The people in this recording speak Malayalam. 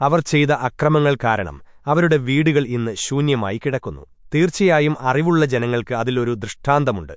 അവർ ചെയ്ത അക്രമങ്ങൾ കാരണം അവരുടെ വീടുകൾ ഇന്ന് ശൂന്യമായി കിടക്കുന്നു. തീർച്ചയായും അറിവുള്ള ജനങ്ങൾക്ക് അതിലൊരു ദൃഷ്ടാന്തമുണ്ട്.